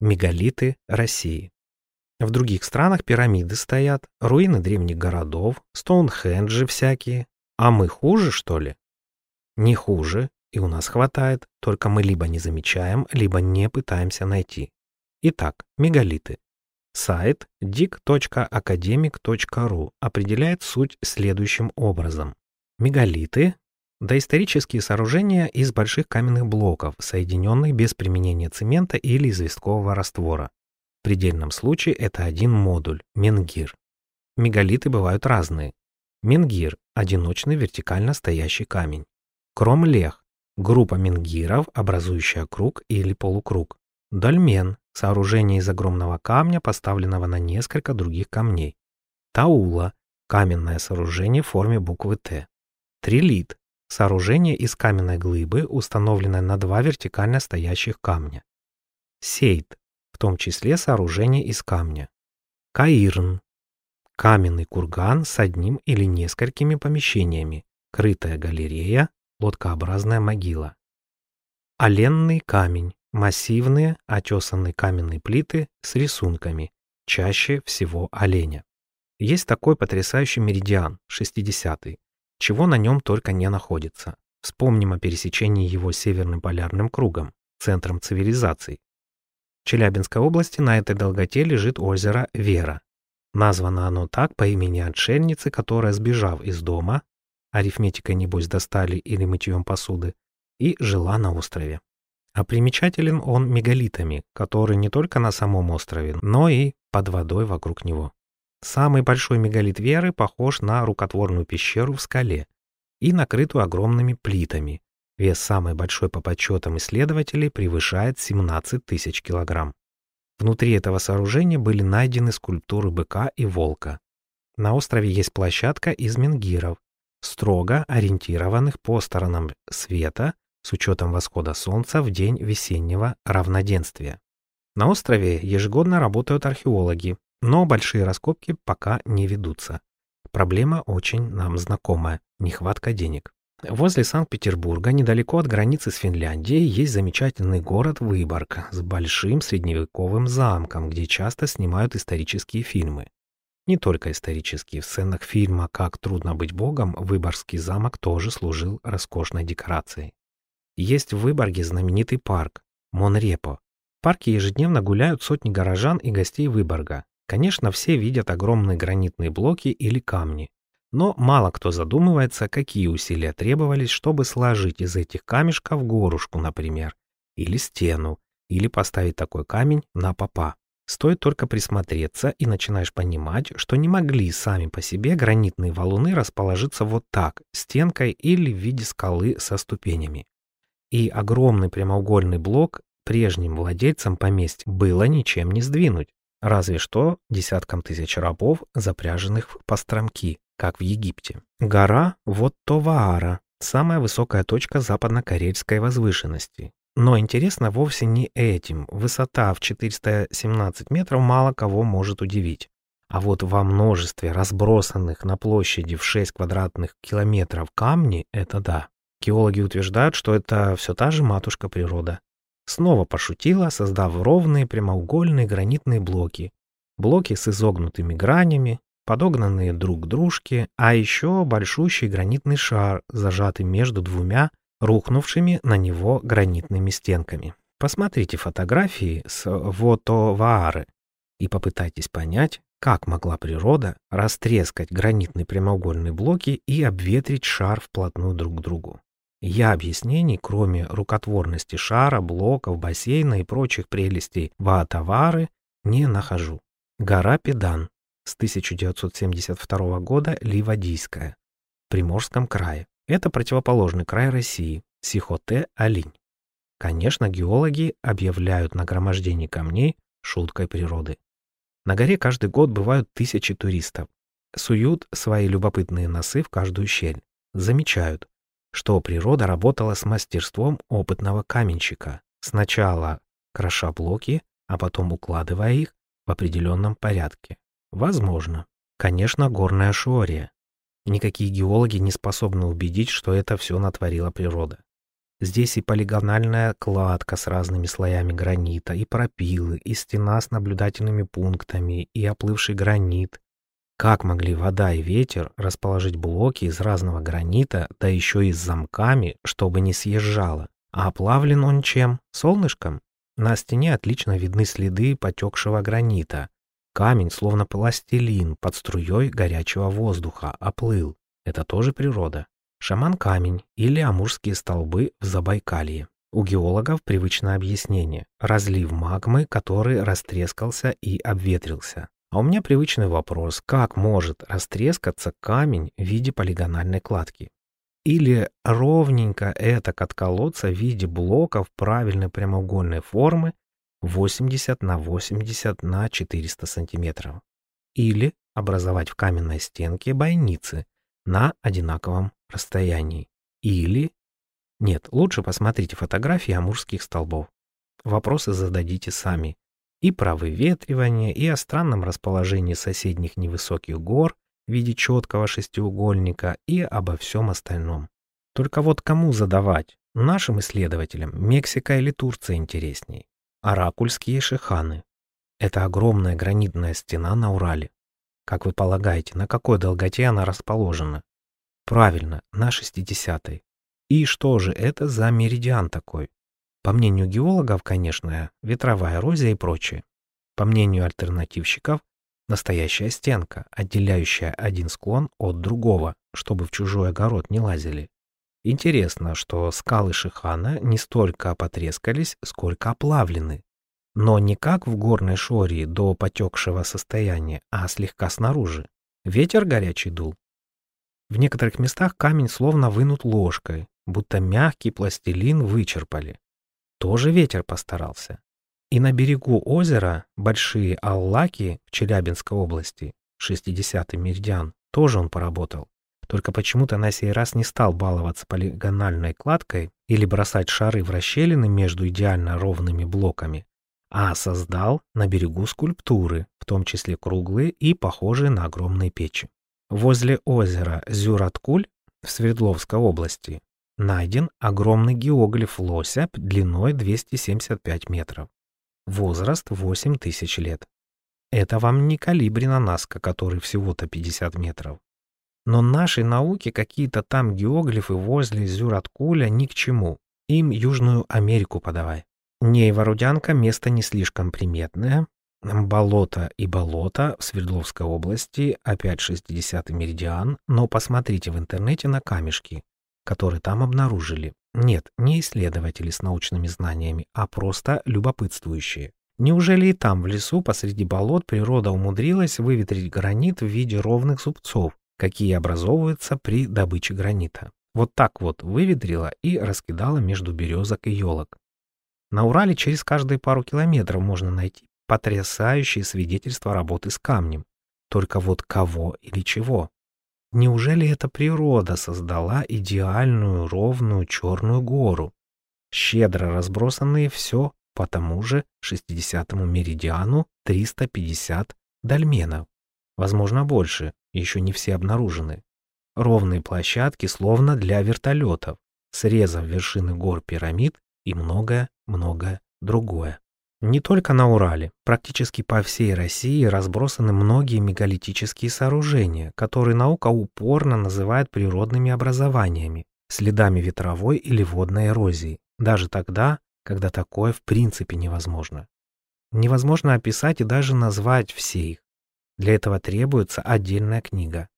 Мегалиты России. В других странах пирамиды стоят, руины древних городов, стоунхенджи всякие. А мы хуже, что ли? Не хуже, и у нас хватает, только мы либо не замечаем, либо не пытаемся найти. Итак, мегалиты. Сайт dic.academic.ru определяет суть следующим образом. Мегалиты – доисторические сооружения из больших каменных блоков, соединенных без применения цемента или известкового раствора. В предельном случае это один модуль – менгир. Мегалиты бывают разные. Менгир – одиночный вертикально стоящий камень. Кромлех – группа менгиров, образующая круг или полукруг. Дольмен сооружение из огромного камня, поставленного на несколько других камней. Таула – каменное сооружение в форме буквы Т. Трилит – сооружение из каменной глыбы, установленное на два вертикально стоящих камня. Сейт – в том числе сооружение из камня. Каирн – каменный курган с одним или несколькими помещениями, крытая галерея, лодкообразная могила. Оленный камень Массивные, отесанные каменные плиты с рисунками, чаще всего оленя. Есть такой потрясающий меридиан, 60-й, чего на нем только не находится. Вспомним о пересечении его северным полярным кругом, центром цивилизаций. В Челябинской области на этой долготе лежит озеро Вера. Названо оно так по имени отшельницы, которая, сбежав из дома, арифметикой небось достали или мытьем посуды, и жила на острове. А примечателен он мегалитами, которые не только на самом острове, но и под водой вокруг него. Самый большой мегалит Веры похож на рукотворную пещеру в скале и накрытую огромными плитами. Вес самой большой по подсчетам исследователей превышает 17 тысяч килограмм. Внутри этого сооружения были найдены скульптуры быка и волка. На острове есть площадка из менгиров, строго ориентированных по сторонам света с учетом восхода солнца в день весеннего равноденствия. На острове ежегодно работают археологи, но большие раскопки пока не ведутся. Проблема очень нам знакомая – нехватка денег. Возле Санкт-Петербурга, недалеко от границы с Финляндией, есть замечательный город Выборг с большим средневековым замком, где часто снимают исторические фильмы. Не только исторические. В сценах фильма «Как трудно быть богом» Выборгский замок тоже служил роскошной декорацией. Есть в Выборге знаменитый парк Монрепо. В парке ежедневно гуляют сотни горожан и гостей Выборга. Конечно, все видят огромные гранитные блоки или камни. Но мало кто задумывается, какие усилия требовались, чтобы сложить из этих камешков горушку, например, или стену, или поставить такой камень на попа. Стоит только присмотреться, и начинаешь понимать, что не могли сами по себе гранитные валуны расположиться вот так, стенкой или в виде скалы со ступенями и огромный прямоугольный блок прежним владельцам поместья было ничем не сдвинуть, разве что десяткам тысяч рабов, запряженных в постромки, как в Египте. Гора Воттоваара – самая высокая точка западно-карельской возвышенности. Но интересно вовсе не этим. Высота в 417 метров мало кого может удивить. А вот во множестве разбросанных на площади в 6 квадратных километров камни – это да. Геологи утверждают, что это все та же матушка природа. Снова пошутила, создав ровные прямоугольные гранитные блоки. Блоки с изогнутыми гранями, подогнанные друг к дружке, а еще большущий гранитный шар, зажатый между двумя рухнувшими на него гранитными стенками. Посмотрите фотографии с Вотоваары и попытайтесь понять, как могла природа растрескать гранитные прямоугольные блоки и обветрить шар вплотную друг к другу. Я объяснений, кроме рукотворности шара, блоков, бассейна и прочих прелестей Ваатавары, не нахожу. Гора Педан с 1972 года Ливадийская, в Приморском крае. Это противоположный край России, Сихоте-Алинь. Конечно, геологи объявляют нагромождение камней шуткой природы. На горе каждый год бывают тысячи туристов. Суют свои любопытные носы в каждую щель. Замечают, что природа работала с мастерством опытного каменщика, сначала кроша блоки, а потом укладывая их в определенном порядке. Возможно. Конечно, горная шория. Никакие геологи не способны убедить, что это все натворила природа. Здесь и полигональная кладка с разными слоями гранита, и пропилы, и стена с наблюдательными пунктами, и оплывший гранит. Как могли вода и ветер расположить блоки из разного гранита, да еще и с замками, чтобы не съезжало? А оплавлен он чем? Солнышком? На стене отлично видны следы потекшего гранита. Камень, словно пластилин, под струей горячего воздуха, оплыл. Это тоже природа. Шаман-камень или амурские столбы в Забайкалье. У геологов привычное объяснение – разлив магмы, который растрескался и обветрился. А у меня привычный вопрос – как может растрескаться камень в виде полигональной кладки? Или ровненько это отколоться в виде блоков правильной прямоугольной формы 80 на 80 на 400 сантиметров? Или образовать в каменной стенке бойницы на одинаковом расстоянии. Или... Нет, лучше посмотрите фотографии амурских столбов. Вопросы зададите сами. И про выветривание, и о странном расположении соседних невысоких гор в виде четкого шестиугольника, и обо всем остальном. Только вот кому задавать? Нашим исследователям Мексика или Турция интересней. Оракульские шиханы. Это огромная гранитная стена на Урале. Как вы полагаете, на какой долготе она расположена? Правильно, на 60-й. И что же это за меридиан такой? По мнению геологов, конечно, ветровая эрозия и прочее. По мнению альтернативщиков, настоящая стенка, отделяющая один склон от другого, чтобы в чужой огород не лазили. Интересно, что скалы Шихана не столько потрескались, сколько оплавлены. Но не как в горной шоре до потекшего состояния, а слегка снаружи. Ветер горячий дул, в некоторых местах камень словно вынут ложкой, будто мягкий пластилин вычерпали. Тоже ветер постарался. И на берегу озера Большие Аллаки в Челябинской области, 60-й меридиан, тоже он поработал. Только почему-то на сей раз не стал баловаться полигональной кладкой или бросать шары в расщелины между идеально ровными блоками, а создал на берегу скульптуры, в том числе круглые и похожие на огромные печи. Возле озера Зюраткуль в Свердловской области найден огромный геоглиф лося длиной 275 метров. Возраст 8 тысяч лет. Это вам не калибрина Наска, который всего-то 50 метров. Но нашей науке какие-то там геоглифы возле Зюраткуля ни к чему. Им Южную Америку подавай. Нейворудянка место не слишком приметное, Болото и болото в Свердловской области, опять 60-й меридиан, но посмотрите в интернете на камешки, которые там обнаружили. Нет, не исследователи с научными знаниями, а просто любопытствующие. Неужели и там, в лесу, посреди болот, природа умудрилась выветрить гранит в виде ровных зубцов, какие образовываются при добыче гранита? Вот так вот выветрила и раскидала между березок и елок. На Урале через каждые пару километров можно найти потрясающие свидетельства работы с камнем. Только вот кого или чего? Неужели эта природа создала идеальную ровную черную гору, щедро разбросанные все по тому же 60-му меридиану 350 дольменов? Возможно, больше, еще не все обнаружены. Ровные площадки словно для вертолетов, срезав вершины гор пирамид и многое-многое другое. Не только на Урале, практически по всей России разбросаны многие мегалитические сооружения, которые наука упорно называет природными образованиями, следами ветровой или водной эрозии, даже тогда, когда такое в принципе невозможно. Невозможно описать и даже назвать все их. Для этого требуется отдельная книга.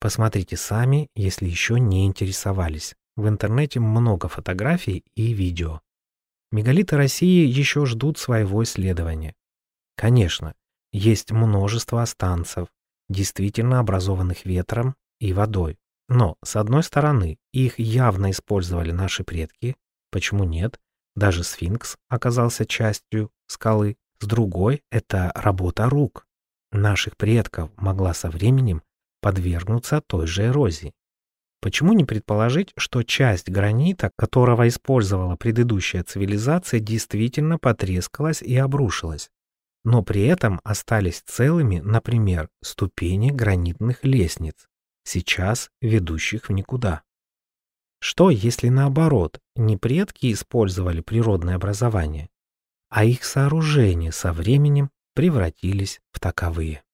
Посмотрите сами, если еще не интересовались. В интернете много фотографий и видео. Мегалиты России еще ждут своего исследования. Конечно, есть множество останцев, действительно образованных ветром и водой. Но, с одной стороны, их явно использовали наши предки, почему нет? Даже сфинкс оказался частью скалы. С другой, это работа рук. Наших предков могла со временем подвергнуться той же эрозии. Почему не предположить, что часть гранита, которого использовала предыдущая цивилизация, действительно потрескалась и обрушилась? Но при этом остались целыми, например, ступени гранитных лестниц, сейчас ведущих в никуда. Что, если наоборот, не предки использовали природное образование, а их сооружения со временем превратились в таковые?